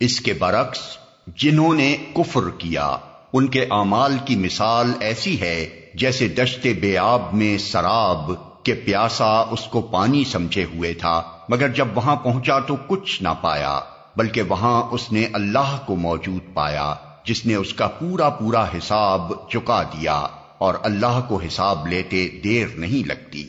اس کے برعکس جنہوں نے کفر کیا، ان کے اعمال کی مثال ایسی ہے جیسے دشت بے آب میں سراب کے پیاسا اس کو پانی سمجھے ہوئے تھا، مگر جب وہاں پہنچا تو کچھ نہ پایا، بلکہ وہاں اس نے اللہ کو موجود پایا، جس نے اس کا پورا پورا حساب چکا دیا، اور اللہ کو حساب لیتے دیر نہیں لگتی۔